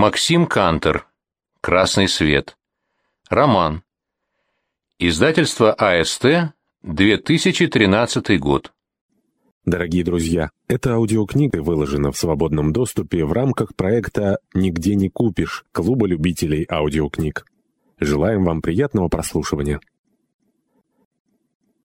Максим Кантер. Красный свет. Роман. Издательство АСТ. 2013 год. Дорогие друзья, эта аудиокнига выложена в свободном доступе в рамках проекта «Нигде не купишь» Клуба любителей аудиокниг. Желаем вам приятного прослушивания.